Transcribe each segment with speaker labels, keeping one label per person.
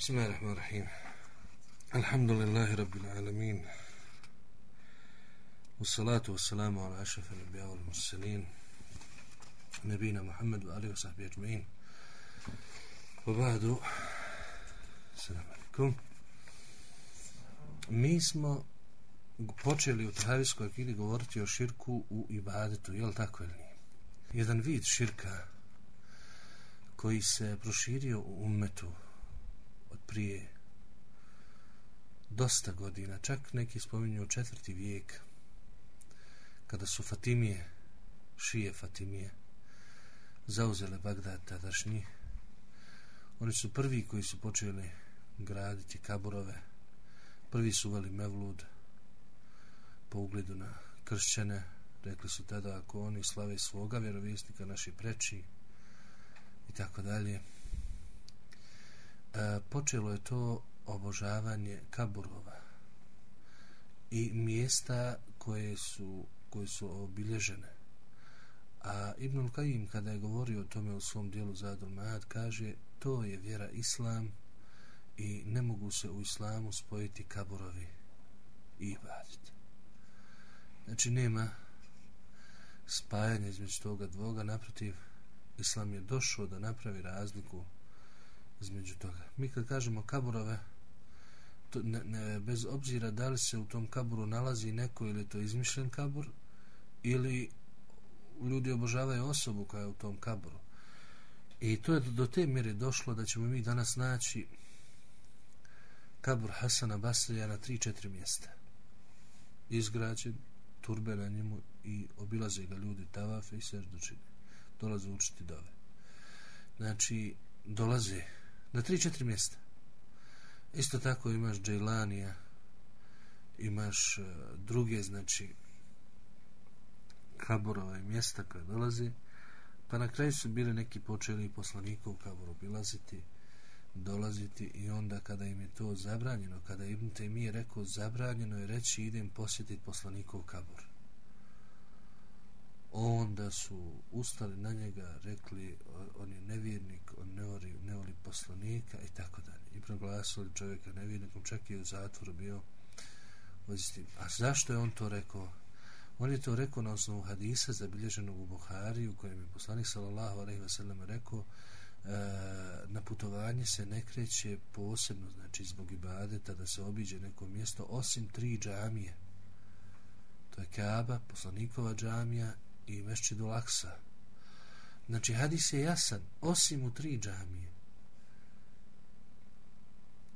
Speaker 1: بسم الله الرحمن الرحيم الحمد لله رب العالمين والصلاة والسلام على أشرف الأنبياء والمرسلين نبينا محمد وآله وصحبه أجمعين وبعد السلام عليكم Mi smo počeli u Tahavijskoj akidi govoriti o širku u ibadetu, je li tako ili nije? Jedan vid širka koji se proširio u umetu od prije dosta godina, čak neki spominju četvrti vijek, kada su Fatimije, šije Fatimije, zauzele Bagdad tadašnji, oni su prvi koji su počeli graditi kaburove, prvi su uveli Mevlud po ugledu na kršćane, rekli su tada ako oni slave svoga vjerovjesnika naši preči, i tako dalje. E, počelo je to obožavanje kaburova i mjesta koje su, koje su obilježene. A Ibnul Kajim kada je govorio o tome u svom dijelu Zadul Maad kaže to je vjera Islam i ne mogu se u Islamu spojiti kaburovi i ibadit. Znači nema spajanja između toga dvoga, naprotiv Islam je došao da napravi razliku između toga. Mi kad kažemo kaburove, to ne, ne, bez obzira da li se u tom kaburu nalazi neko ili to izmišljen kabur, ili ljudi obožavaju osobu koja je u tom kaburu. I to je do te mjere došlo da ćemo mi danas naći kabur Hasana Basrija na 3-4 mjesta. Izgrađen, turbe na njemu i obilaze ga ljudi tavafe i seždočine dolaze učiti dove. Znači, dolaze na tri, četiri mjesta. Isto tako imaš Džajlanija, imaš e, druge, znači, kaborova i mjesta koje dolaze, pa na kraju su bili neki počeli poslanikov kaboru bilaziti, dolaziti i onda kada im je to zabranjeno, kada Ibn Taymi rekao zabranjeno je reći idem posjetiti poslanikov kabor onda su ustali na njega, rekli on je nevjernik, on ne voli, ne voli poslanika i tako dalje. I proglasili čovjeka nevjernikom, čak i u zatvoru bio ozistim. A zašto je on to rekao? On je to rekao na osnovu hadisa zabilježenog u Buhari u kojem je poslanik sallallahu alaihi wasallam rekao e, na putovanje se ne kreće posebno, znači zbog ibadeta da se obiđe neko mjesto osim tri džamije. To je Kaaba, poslanikova džamija i Mešćidu Laksa. Znači, hadis je jasan, osim u tri džamije.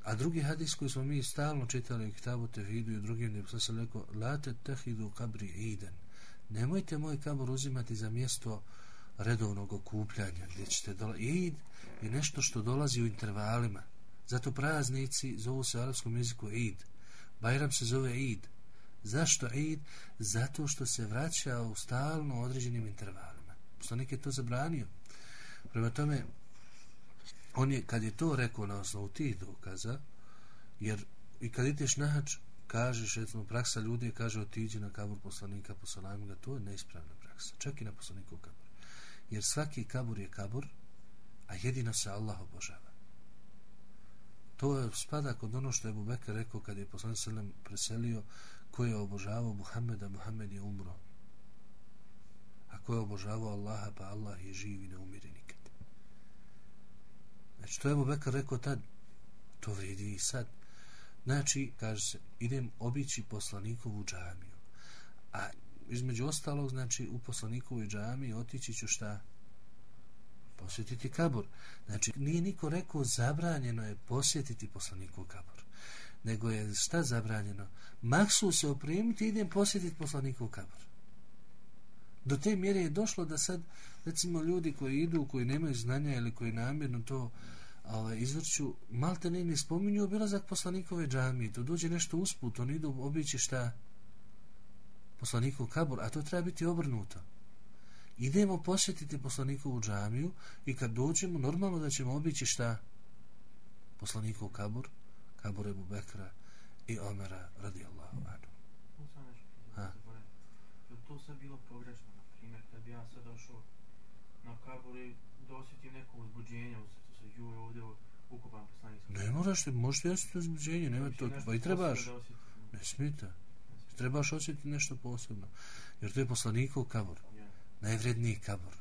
Speaker 1: A drugi hadis koji smo mi stalno čitali u Kitabu Tehidu i u drugim, gdje sam se rekao, late tehidu kabri iden. Nemojte moj kabor uzimati za mjesto redovnog okupljanja, gdje ćete dolaziti. Id je nešto što dolazi u intervalima. Zato praznici zovu se u arabskom jeziku id. Bajram se zove id. Zašto Eid? Zato što se vraća u stalno određenim intervalima. Poslanik je to zabranio. Prema tome, on je, kad je to rekao na osnovu tih dokaza, jer i kad ideš na hač, kažeš, recimo, praksa ljudi kaže otiđi na kabur poslanika, poslanajmo ga, to je neispravna praksa. Čak i na poslaniku kabur. Jer svaki kabur je kabur, a jedino se Allah obožava. To je spada kod ono što je Bubeka rekao kad je poslanik Selem preselio ko je obožavao Muhammeda, Muhammed je umro. A ko je obožavao Allaha, pa Allah je živ i ne umire nikad. Znači, to je Bubeka rekao tad, to vredi i sad. Znači, kaže se, idem obići poslanikovu džamiju. A između ostalog, znači, u poslanikovoj džamiji otići ću šta? posjetiti kabur. Znači, nije niko rekao zabranjeno je posjetiti poslanikov kabur. Nego je šta zabranjeno? Maksu se opremiti i idem posjetiti poslaniku kabur. Do te mjere je došlo da sad, recimo, ljudi koji idu, koji nemaju znanja ili koji namjerno to ovaj, izvrću, malte ne ne spominju obilazak poslanikove džamije. Tu dođe nešto usput, oni idu obići šta? Poslanikov kabur, a to treba biti obrnuto idemo posjetiti poslanikovu džamiju i kad dođemo, normalno da ćemo obići šta? Poslanikov kabur, kabur Ebu Bekra i Omera radijallahu anhu.
Speaker 2: Ha? Je to sve bilo pogrešno, na primjer, kad bi ja sad došao na kabur i dosjetim neko uzbuđenje u srcu, se juje ovdje ukopan poslanik sa
Speaker 1: Ne moraš ti, možete osjetiti uzbuđenje, nema to, pa i trebaš. Ne smita. Trebaš osjetiti nešto posebno. Jer to je poslanikov kabor.
Speaker 2: Ja.
Speaker 1: Najvredniji kabor.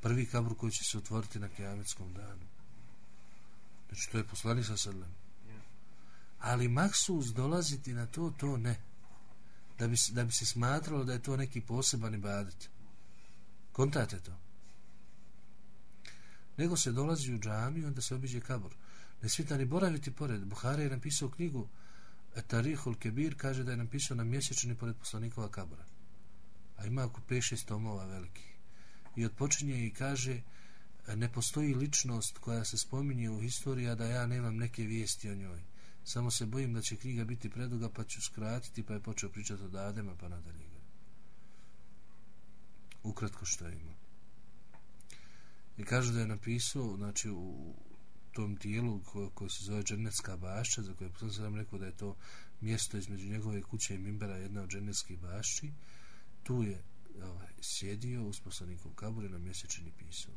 Speaker 1: Prvi kabor koji će se otvoriti na kijametskom danu. Znači to je poslanik sa sredlem. Ali maksus dolaziti na to, to ne. Da bi, se- da bi se smatralo da je to neki poseban ibadet. Kontate to. Nego se dolazi u džamiju, onda se obiđe kabor. Ne smita ni boraviti pored. Buhari je napisao knjigu e Tarihul Kebir, kaže da je napisao na mjesečni pored poslanikova kabora. A ima oko 5-6 tomova velikih. I odpočinje i kaže e, ne postoji ličnost koja se spominje u historiji, a da ja nemam neke vijesti o njoj. Samo se bojim da će knjiga biti preduga, pa ću skratiti, pa je počeo pričati od Adema, pa nadalje ga. Ukratko što je imao. I kaže da je napisao, znači, u tom dijelu koje, koji se zove Džennetska bašća, za koje sam sam rekao da je to mjesto između njegove kuće i Mimbera, jedna od Džennetskih bašći, tu je ovaj, sjedio u poslanikom kaburi na mjesečini pisao.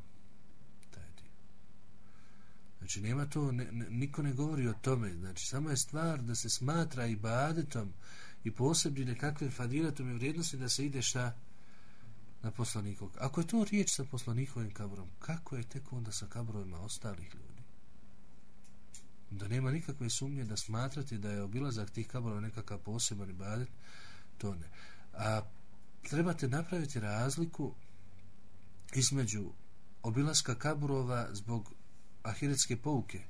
Speaker 1: Znači nema to, ne, ne, niko ne govori o tome, znači samo je stvar da se smatra i badetom i posebni nekakvim fadilatom i vrijednosti da se ide šta na poslanikog. Ako je to riječ sa poslanikovim kabrom, kako je tek onda sa kabrovima ostalih ljudi? Da nema nikakve sumnje da smatrati da je obilazak tih kabrova nekakav poseban ibadet, to ne. A trebate napraviti razliku između obilaska kaburova zbog ahiretske pouke.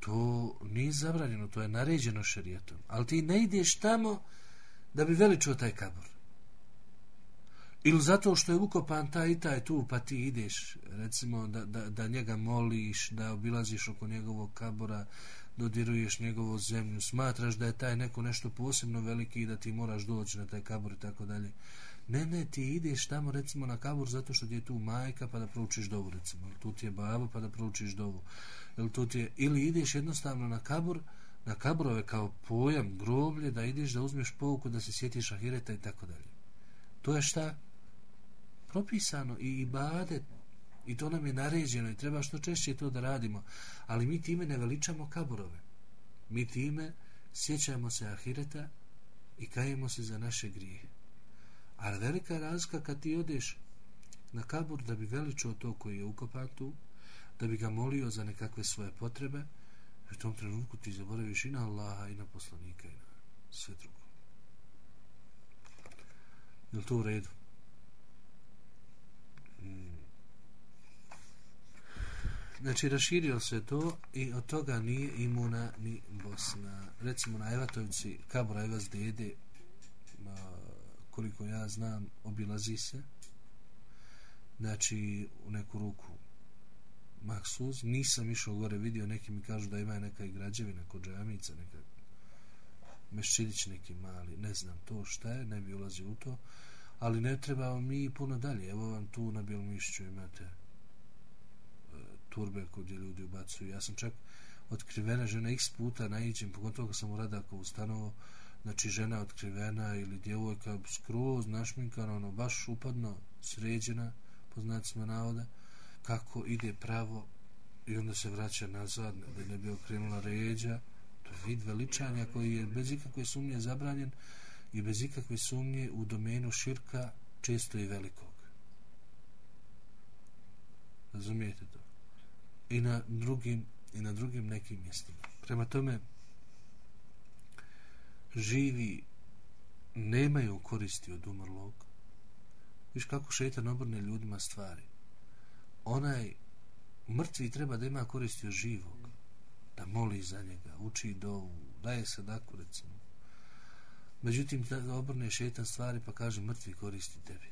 Speaker 1: To nije zabranjeno, to je naređeno šerijetom. Ali ti ne ideš tamo da bi veličio taj kabor. Ili zato što je ukopan taj i taj tu, pa ti ideš, recimo, da, da, da njega moliš, da obilaziš oko njegovog kabora, dodiruješ njegovu zemlju, smatraš da je taj neko nešto posebno veliki i da ti moraš doći na taj kabor i tako dalje. Ne, ne, ti ideš tamo recimo na kabur zato što ti je tu majka pa da proučiš dovu recimo, ili tu ti je baba pa da proučiš dovu, ili, tu ti je, ili ideš jednostavno na kabur, na kaburove kao pojam, groblje, da ideš da uzmeš pouku, da se sjetiš ahireta i tako dalje. To je šta? Propisano i ibadet. I to nam je naređeno i treba što češće to da radimo. Ali mi time ne veličamo kaburove. Mi time sjećamo se ahireta i kajemo se za naše grije ali velika razlika kad ti odeš na kabur da bi veličao to koji je ukopan tu da bi ga molio za nekakve svoje potrebe u tom trenutku ti zaboraviš i na Allaha i na poslanika i na sve drugo je li to u redu? Hmm. Znači, raširio se to i od toga nije imuna ni Bosna. Recimo, na Evatovci, kabura Evaz dede, koliko ja znam, obilazi se. Znači, u neku ruku maksuz. Nisam išao gore, vidio, neki mi kažu da ima neka i građevina kod džamica, neka mešćidić neki mali, ne znam to šta je, ne bi ulazio u to, ali ne treba mi puno dalje. Evo vam tu na Bjelmišću imate e, turbe kod je ljudi ubacuju. Ja sam čak otkrivena žena x puta naiđem, pogotovo kad sam u Radakovu stanovo, znači žena otkrivena ili djevojka skroz našminkana, ono baš upadno sređena, po znacima navoda, kako ide pravo i onda se vraća nazad, da ne bi okrenula ređa. To je vid veličanja koji je bez ikakve sumnje zabranjen i bez ikakve sumnje u domenu širka često i velikog. Razumijete to? i na drugim i na drugim nekim mjestima. Prema tome živi nemaju koristi od umrlog. Viš kako šetan obrne ljudima stvari. Onaj mrtvi treba da ima koristi od živog. Da moli za njega, uči dovu, daje sadaku recimo. Međutim, da obrne šetan stvari pa kaže mrtvi koristi tebi.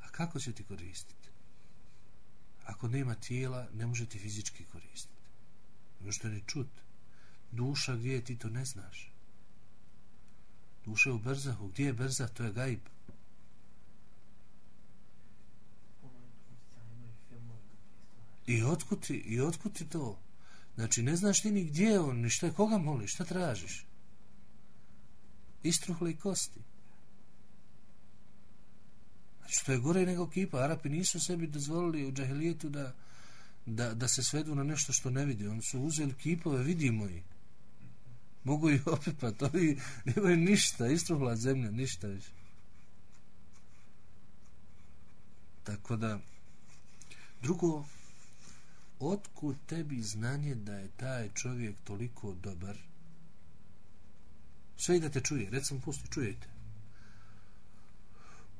Speaker 1: A kako će ti koristiti? ako nema tijela, ne može ti fizički koristiti. Ono što ne čut. Duša gdje je, ti to ne znaš. Duše u Berzahu. Gdje je Berzah? To je gajb. I otkud ti, i otkud ti to? Znači, ne znaš ti ni gdje je on, ni šta je, koga moliš, šta tražiš? Istruhle i kosti. Znači, to je gore nego kipa. Arapi nisu sebi dozvolili u džahilijetu da, da, da se svedu na nešto što ne vidi. Oni su uzeli kipove, vidimo ih. Mogu pa to i nemaju ništa, istruhla zemlja, ništa više. Tako da, drugo, otkud tebi znanje da je taj čovjek toliko dobar? Sve i da te čuje, recimo, pusti, čujete.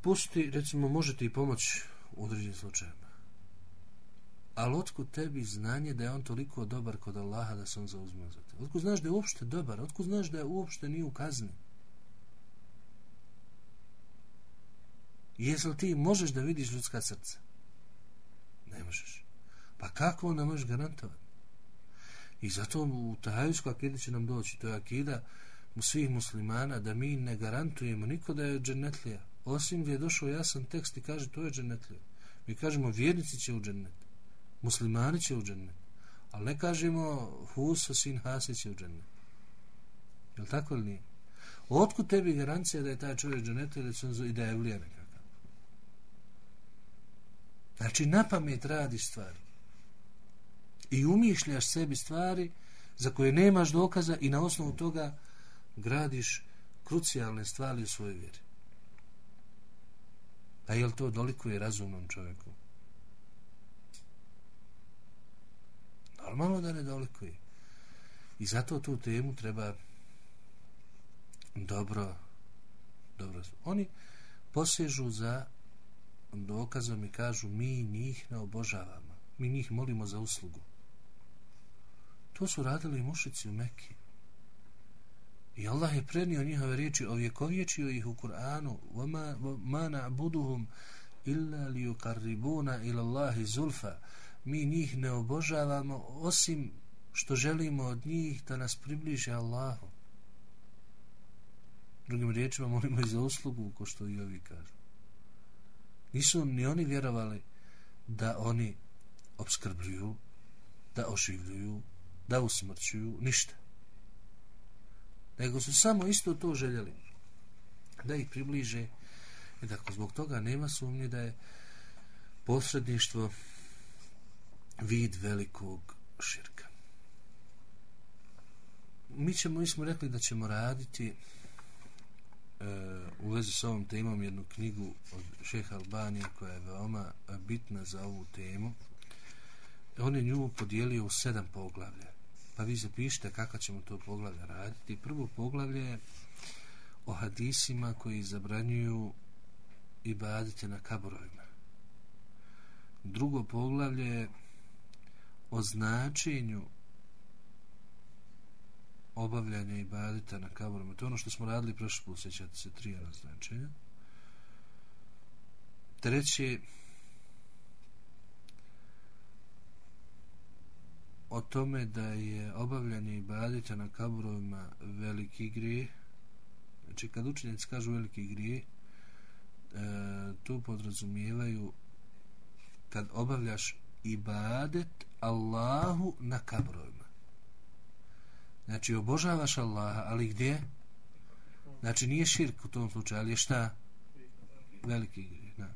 Speaker 1: Pusti, recimo, možete i pomoći u određenim slučajima. Ali otkud tebi znanje da je on toliko dobar kod Allaha da se on zauzme za te? Otkud znaš da je uopšte dobar? Otkud znaš da je uopšte nije u kazni? Jesi li ti možeš da vidiš ljudska srca? Ne možeš. Pa kako onda možeš garantovati? I zato u Tahajusku akidu će nam doći. To je akida u svih muslimana da mi ne garantujemo niko da je džennetlija. Osim gdje je došao jasan tekst i kaže to je džennetlija. Mi kažemo vjernici će u džennet. Muslimani će u džennet. Ali ne kažemo Huso sin Hasi će u džennet. Je li tako ili nije? Otkud tebi garancija da je taj čovjek džennet ili da je evlija nekakav? Znači, na pamet radiš stvari. I umišljaš sebi stvari za koje nemaš dokaza i na osnovu toga gradiš krucijalne stvari u svojoj vjeri. Pa je li to dolikuje razumnom čovjeku? Normalno da ne dolikuje. I zato tu temu treba dobro dobro. Oni posežu za dokazom i kažu mi njih ne obožavamo. Mi njih molimo za uslugu. To su radili mušici u Mekiji. I Allah je prenio njihove riječi, ovjekovječio ih u Kur'anu, وَمَا نَعْبُدُهُمْ إِلَّا لِيُقَرِّبُونَ إِلَى اللَّهِ زُلْفَ Mi njih ne obožavamo osim što želimo od njih da nas približe Allahu. Drugim riječima molimo i za uslugu, ko što i ovi kažu. Nisu ni oni vjerovali da oni obskrbljuju, da oživljuju, da usmrćuju, ništa. Nego su samo isto to željeli. Da ih približe. I tako, zbog toga nema sumnje da je posredništvo vid velikog širka. Mi ćemo, mi smo rekli da ćemo raditi uh, u vezi s ovom temom jednu knjigu od šeha Albanije koja je veoma bitna za ovu temu. On je nju podijelio u sedam poglavlja. Pa vi zapišite kako ćemo to poglavlje raditi. Prvo poglavlje je o hadisima koji zabranjuju i badite na kaborovima. Drugo poglavlje je o značenju obavljanja i badita na kaburama. To je ono što smo radili prošli put, sjećate se, tri jedna značenja. Treće, o tome da je obavljanje i badita na kaburovima veliki grije. Znači, kad učenjaci kažu veliki grije, e, tu podrazumijevaju kad obavljaš ibadet Allahu na kaborovima. Znači, obožavaš Allaha, ali gdje? Znači, nije širk u tom slučaju, ali je šta? Veliki grijeh, da.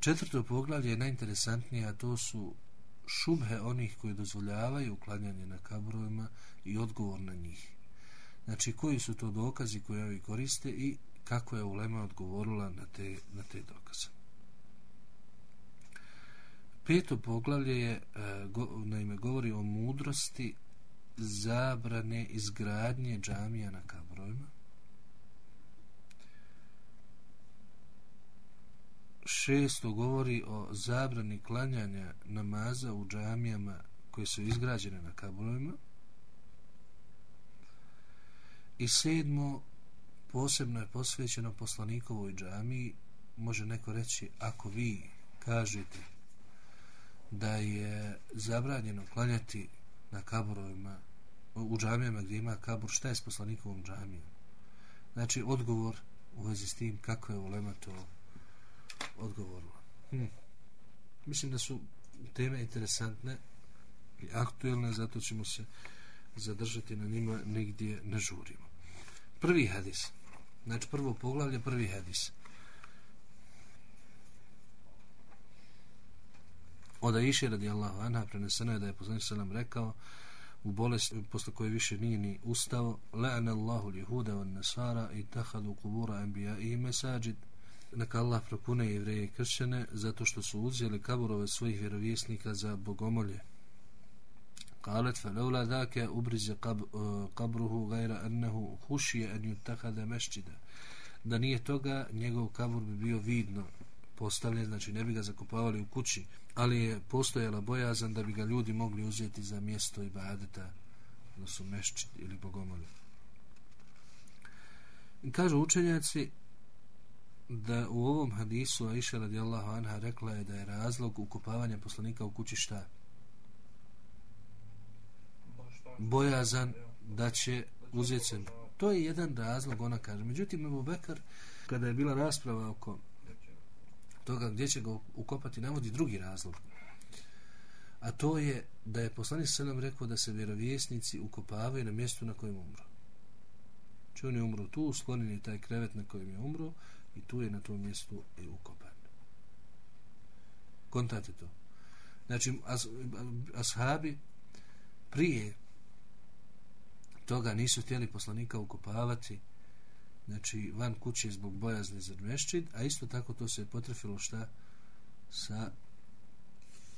Speaker 1: Četvrto poglavlje je najinteresantnije, a to su šubhe onih koji dozvoljavaju uklanjanje na kabrovima i odgovor na njih. Znači, koji su to dokazi koje ovi koriste i kako je Ulema odgovorila na te, na te dokaze. Peto poglavlje je, e, go, naime, govori o mudrosti zabrane izgradnje džamija na kabrojima. Šesto govori o zabrani klanjanja namaza u džamijama koje su izgrađene na kabrojima. I sedmo, posebno je posvećeno poslanikovoj džamiji. Može neko reći, ako vi kažete da je zabranjeno klanjati na kaburovima u džamijama gdje ima kabur šta je s poslanikovom džamijom? Znači odgovor u vezi s tim kako je ulema to odgovorila. Hm. mislim da su teme interesantne i aktuelne zato ćemo se zadržati na njima negdje ne žurimo prvi hadis. Znači prvo poglavlje prvi hadis. Od Aisha radijallahu anha preneseno je da je poslanik sallam rekao u bolest posle koje više nije ni ustao la'ana Allahu al-yahuda wan-nasara ittakhadhu qubur anbiya'i masajid neka Allah prokune jevreje i kršćane zato što su uzeli kaburove svojih vjerovjesnika za bogomolje قالت فلولا ذاك أبرز قبره غير أنه خشي أن يتخذ مسجدا da nije toga njegov kabur bi bio vidno postavljen, znači ne bi ga zakopavali u kući, ali je postojala bojazan da bi ga ljudi mogli uzeti za mjesto i badeta, da su mešći ili bogomoli. I kažu učenjaci da u ovom hadisu Aisha radijallahu anha rekla je da je razlog ukopavanja poslanika u kući šta? Bojazan da će uzeti se. To je jedan razlog, ona kaže. Međutim, Ebu Bekar, kada je bila rasprava oko toga gdje će ga ukopati, navodi drugi razlog. A to je da je poslanik Selam rekao da se vjerovjesnici ukopavaju na mjestu na kojem umru znači, Če on je umro tu, sklonjen je taj krevet na kojem je umro i tu je na tom mjestu i ukopan. Kontate to. Znači, as, ashabi prije toga nisu htjeli poslanika ukopavati znači van kuće zbog bojazni za mešćid, a isto tako to se je potrefilo šta sa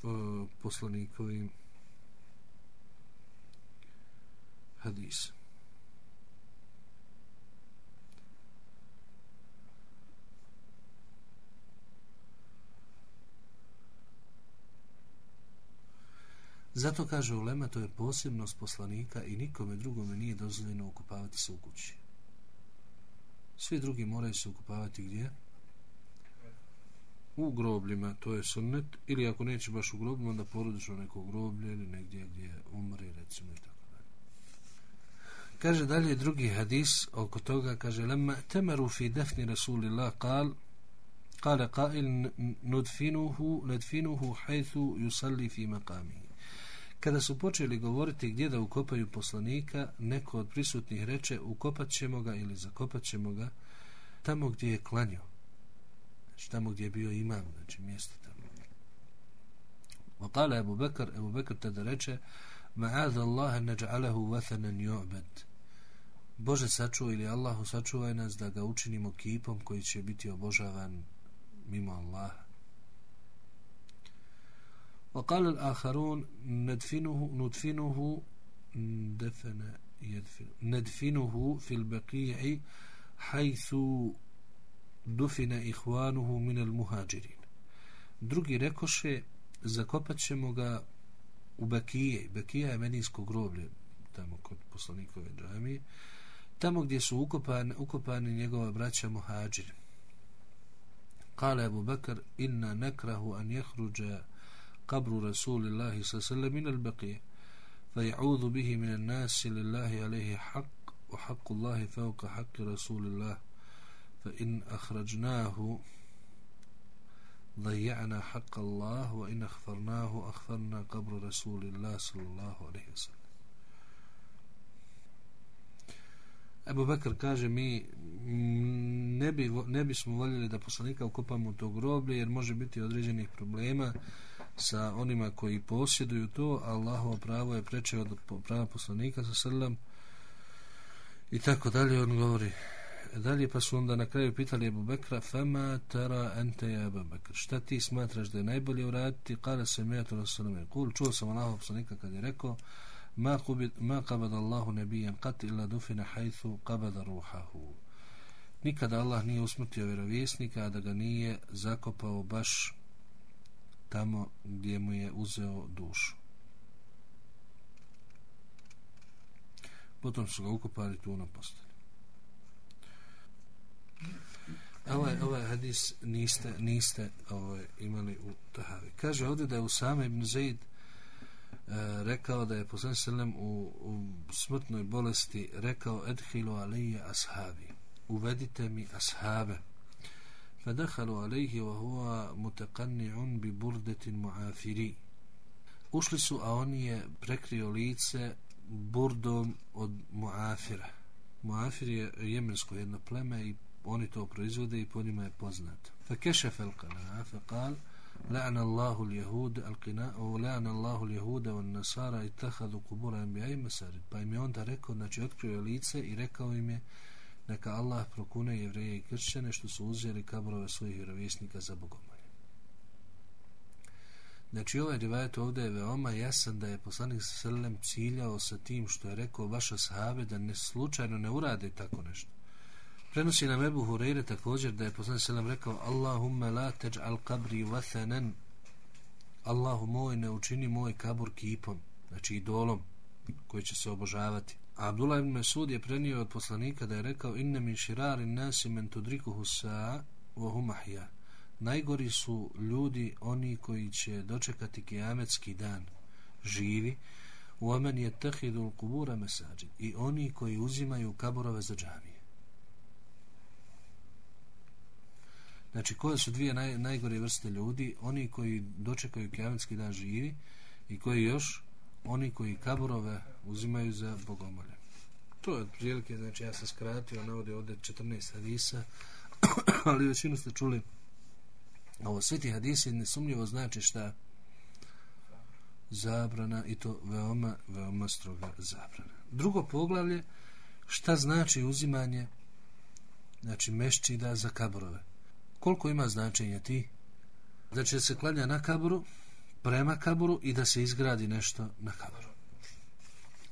Speaker 1: o, poslanikovim hadisom. Zato kaže Ulema, to je posebnost poslanika i nikome drugome nije dozvoljeno okupavati se u kući. Svi drugi moraju se ukupavati gdje? U grobljima, to je sunnet, ili ako neće baš u grobljima, onda porodiš neko groblje ili negdje gdje umri, recimo i tako dalje. Kaže dalje drugi hadis oko toga, kaže, lema temeru fi defni Rasulillah kal, kale qail nudfinuhu, nadfinuhu hajthu yusalli fi maqamihi. Kada su počeli govoriti gdje da ukopaju poslanika, neko od prisutnih reče ukopat ćemo ga ili zakopat ćemo ga tamo gdje je klanio. Znači tamo gdje je bio imam, znači mjesto tamo. Vakale Ebu Bekr, Ebu Bekr tada reče Ma'adha Allahe neđa'alehu vathanan ju'bed. Bože sačuva ili Allahu sačuvaj nas da ga učinimo kipom koji će biti obožavan mimo Allaha. وقال الآخرون ندفنه ندفنه دفن يدفن ندفنه في البقيع حيث دفن إخوانه من المهاجرين drugi rekoše zakopat ćemo ga u Bakije Bakija je menijsko groblje tamo kod poslanikove džamije tamo gdje su ukopani, ukopani njegova braća muhađiri kale Abu Bakr inna nekrahu an jehruđa قبر رسول الله صلى الله عليه وسلم من البقيع فيعوذ به من الناس لله عليه حق وحق الله فوق حق رسول الله فإن أخرجناه ضيعنا حق الله وإن أخفرناه أخفرنا قبر رسول الله صلى الله عليه وسلم Ebu Bekr kaže mi ne, bi, ne bismo voljeli da poslanika ukopamo to groblje jer može biti određenih problema sa onima koji posjeduju to, Allahovo pravo je preče od prava poslanika sa srlam i tako dalje on govori. E, dalje pa su onda na kraju pitali Ebu Bekra fama tara ente ja Ebu Bekr? Šta ti smatraš da je najbolje uraditi? Kale se metu na srlam kul. Čuo sam Allahov poslanika kad je rekao ma, kubid, ma kabad Allahu nebijan kat illa dufina hajthu kabada ruhahu. Nikada Allah nije usmrtio vjerovjesnika da ga nije zakopao baš tamo gdje mu je uzeo dušu. Potom su ga ukopali tu na postanje. Ovaj, ovaj hadis niste, niste ovaj, imali u Tahavi. Kaže ovdje da je Usama ibn Zaid e, rekao da je poslan Selem u, u smrtnoj bolesti rekao Edhilu alije ashabi. Uvedite mi ashabe. فدخلوا عليه وهو متقنع ببردة معافري Ušli su, a on je prekrio lice burdom od Muafira. Muafir je jemensko jedno pleme i oni to proizvode i po njima je poznat. Fa kešef el kana, fa kal, لعن الله اليهود القناء ولعن الله اليهود والنصارى اتخذوا قبور انبياء مساجد pa im je onda rekao znači otkrio lice i rekao im je neka Allah prokune jevreje i kršćane što su uzeli kaburove svojih vjerovjesnika za bogomolje. Znači ovaj rivajet ovdje je veoma jasan da je poslanik Selem ciljao sa tim što je rekao vaša sahabe da ne slučajno ne urade tako nešto. Prenosi nam Ebu Hureyre također da je poslanik selam rekao Allahumma la teđ'al kabri vathanen Allahu moj ne učini moj kabur kipom, znači idolom koji će se obožavati. A Abdullah ibn Mesud je prenio od poslanika da je rekao inne min širarin nasi men tudrikuhu sa'a wa hum. Najgori su ljudi oni koji će dočekati kijametski dan živi u omen je tehidul kubura mesađi i oni koji uzimaju kaburove za džamije. Znači, koje su dvije naj, najgore vrste ljudi? Oni koji dočekaju kijametski dan živi i koji još oni koji kaburove uzimaju za bogomolje. To je prilike, znači ja sam skratio, navode ovdje 14 hadisa, ali većinu ste čuli ovo svi ti hadisi nesumljivo znači šta zabrana i to veoma, veoma stroga zabrana. Drugo poglavlje, šta znači uzimanje znači mešćida za kaburove koliko ima značenja ti znači, da se klanja na kaburu prema kaburu i da se izgradi nešto na kaburu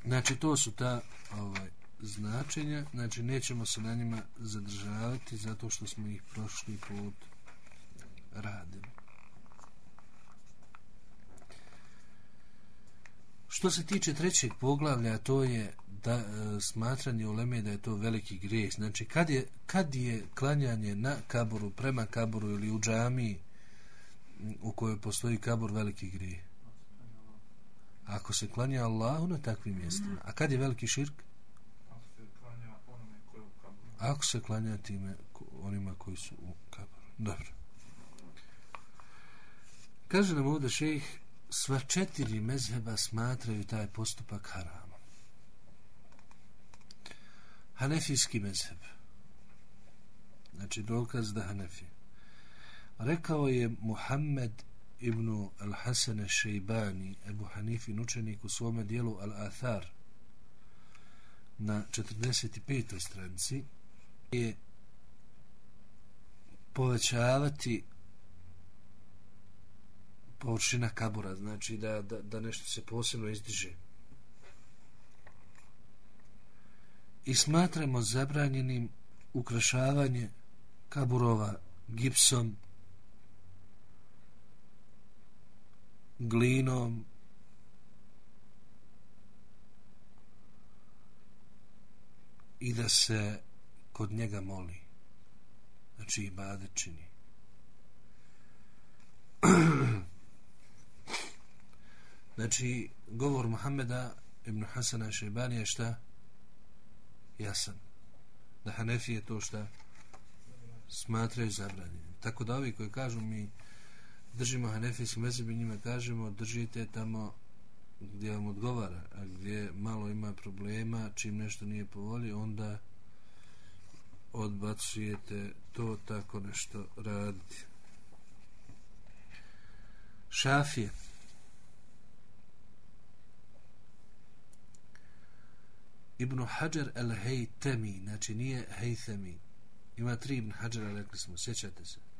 Speaker 1: znači to su ta ovaj, značenja. Znači nećemo se na njima zadržavati zato što smo ih prošli put radili. Što se tiče trećeg poglavlja to je da e, smatranje uleme da je to veliki grijeh. Znači, kad je, kad je klanjanje na kaburu, prema kaburu ili u džamiji, u kojoj postoji kabor veliki grije. Ako se klanja Allahu na takvim mjestima. A kad je veliki širk? Ako se klanja time onima koji su u kaboru. Dobro. Kaže nam ovdje šejih, sva četiri mezheba smatraju taj postupak haramom. Hanefijski mezheb. Znači dokaz da Hanefi. Rekao je Muhammed ibn al-Hasan al-Shaybani, Ebu Hanifin učenik u svome dijelu Al-Athar, na 45. stranici, je povećavati površina kabura, znači da, da, da nešto se posebno izdiže. i smatramo zabranjenim ukrašavanje kaburova gipsom, glinom, i da se kod njega moli. Znači i bade čini. znači, govor Muhammeda ibn Hasana Šeibani je šta? jasan. Da Hanefije to šta smatraju zabranjenim. Tako da ovi koji kažu mi držimo Hanefijski mezheb i njima kažemo držite tamo gdje vam odgovara, a gdje malo ima problema, čim nešto nije po volji, onda odbacujete to tako nešto raditi. Šafije. Ibn Hajar el-Hejtemi, znači nije Hejtemi. Ima tri Ibn Hajara, rekli smo, sjećate se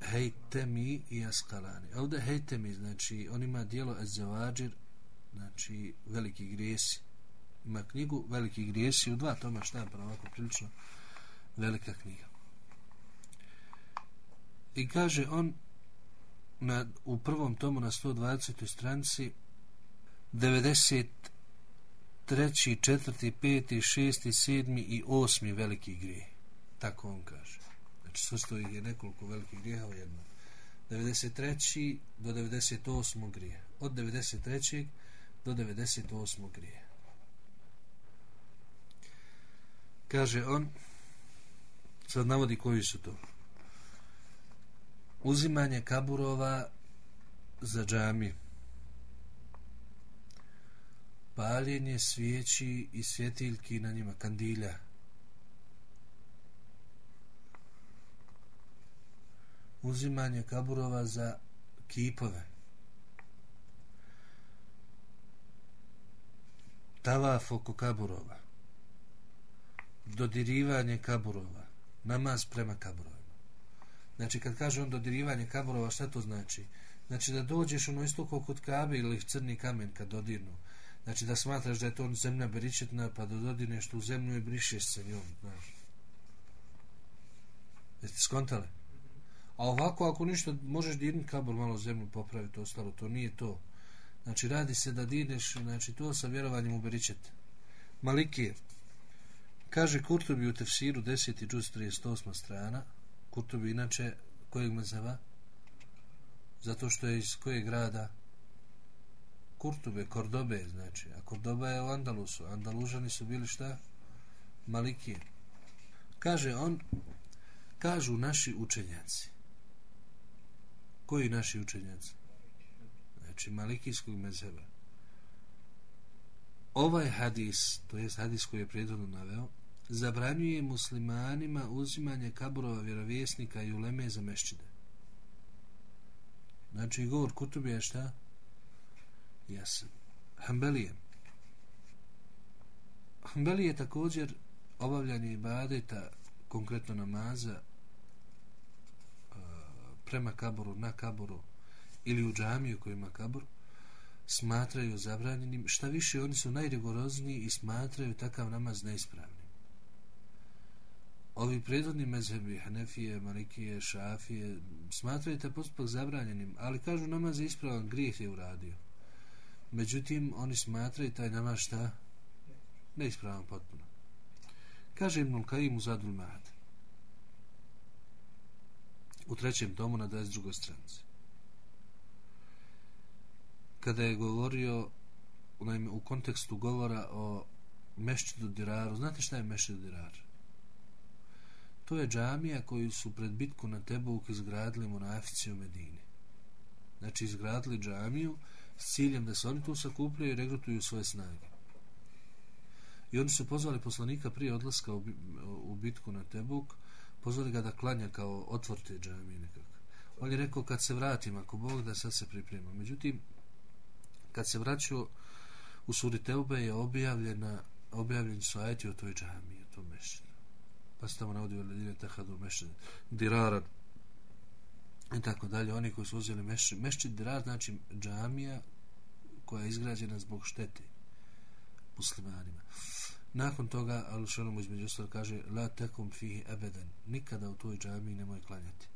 Speaker 1: hejtemi i Askalani. Ovdje hejtemi, znači, on ima dijelo Ezevađir, znači, veliki grijesi. Ima knjigu Veliki grijesi u dva toma štampa, ovako prilično velika knjiga. I kaže on na, u prvom tomu na 120. stranici 93. 4. 5. 6. 7. i 8. veliki grije. Tako on kaže. Znači, sastoji je nekoliko velikih grijeha u jednom. 93. do 98. grije. Od 93. do 98. grije. Kaže on, sad navodi koji su to. Uzimanje kaburova za džami. paljenje svijeći i svjetiljki na njima, kandilja. Uzimanje kaburova za kipove. Tavaf oko kaburova. Dodirivanje kaburova. Namaz prema kaburovima. Znači kad kaže on dodirivanje kaburova šta to znači? Znači da dođeš ono isto kao kod kabe ili crni kamen kad dodirnu. Znači da smatraš da je to zemlja beričetna pa da dodirneš tu zemlju i brišeš se njom znaš. Jeste skontali? A ovako ako ništa možeš dirniti kabur malo zemlju popraviti ostalo to nije to Znači radi se da dineš, znači to sa vjerovanjem u Beričet. Malikije. Kaže Kurtobi u tefsiru 10. džuz 38. strana. Kurtobi inače kojeg mezeva? Zato što je iz kojeg grada? Kurtube, Kordobe, znači. A Kordoba je u Andalusu. Andalužani su bili šta? Malikije. Kaže on, kažu naši učenjaci. Koji naši učenjaci? znači malikijskog mezheba. Ovaj hadis to je hadis koji je prijedodno naveo zabranjuje muslimanima uzimanje kaburova vjerovjesnika i uleme za mešćide. Znači govor kutubi je šta? Jasan. Hanbelije. Hanbelije također obavljanje ibadeta konkretno namaza prema kaboru, na kaboru ili u džamiju koji ima kabor, smatraju zabranjenim. Šta više oni su najrigorozniji i smatraju takav namaz neispravnim. Ovi predvodni mezhebi Hanefije, Malikije, Šafije smatraju taj postupak zabranjenim ali kažu namaz je ispravan grijeh je uradio. Međutim oni smatraju taj namaz šta? Neispravan potpuno. Kaže Ibnul Kajim u Zadul Mahad u trećem domu na 22. stranici kada je govorio naime, u kontekstu govora o mešćidu diraru. Znate šta je mešćidu dirar? To je džamija koju su pred bitku na Tebuk izgradili monafici u Medini. Znači izgradili džamiju s ciljem da se oni tu sakupljaju i regrutuju svoje snage. I oni su pozvali poslanika prije odlaska u, u bitku na Tebuk, pozvali ga da klanja kao otvorte džamije nekako. On je rekao kad se vratim, ako Bog da sad se priprema. Međutim, kad se vraćao u suri Teube je objavljena objavljen su ajeti o toj džamiji, o tom mešćinu pa se tamo navodio ledine tehadu mešćin dirara i tako dalje oni koji su uzeli mešćin mešćin dirar znači džamija koja je izgrađena zbog štete muslimanima nakon toga Alušanomu između ostalo kaže la tekum fihi ebeden nikada u toj džami nemoj klanjati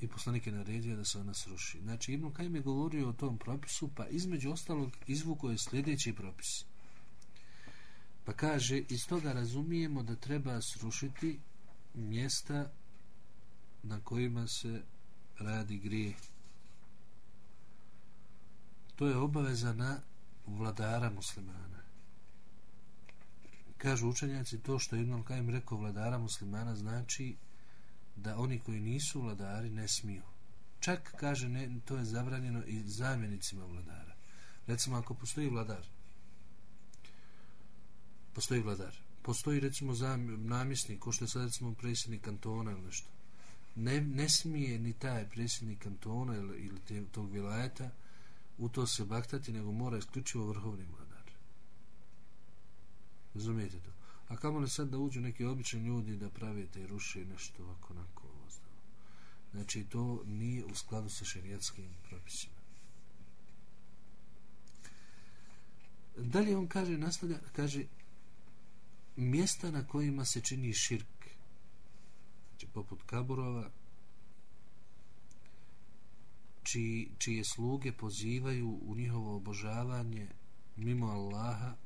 Speaker 1: i poslanik je naredio da se ona sruši. Znači, Ibn Kajim je govorio o tom propisu, pa između ostalog izvuko je sljedeći propis. Pa kaže, iz toga razumijemo da treba srušiti mjesta na kojima se radi grije. To je obaveza na vladara muslimana. Kažu učenjaci, to što je Ibnul Kajim rekao vladara muslimana znači da oni koji nisu vladari ne smiju. Čak, kaže, ne, to je zabranjeno i zamjenicima vladara. Recimo, ako postoji vladar, postoji vladar, postoji, recimo, zam, namjesnik, ko što je sad, recimo, predsjednik kantona ili nešto, ne, ne smije ni taj predsjednik kantona ili, ili te, tog vilajeta u to se baktati, nego mora isključivo vrhovni vladar. Razumijete to? A kamo li sad da uđu neki obični ljudi da prave te ruše nešto ovako onako Znači to nije u skladu sa šerijatskim propisima. Dalje on kaže, nastavlja, kaže mjesta na kojima se čini širk znači poput kaburova čiji, čije sluge pozivaju u njihovo obožavanje mimo Allaha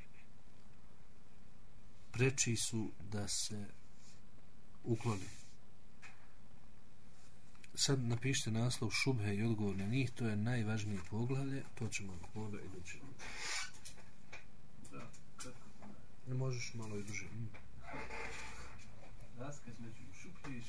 Speaker 1: preči su da se ukloni. Sad napišite naslov šubhe i odgovor na njih, to je najvažnije poglavlje, to ćemo onda idući. Da, Ne možeš malo i duže. Mm. Raskaz među šubhe i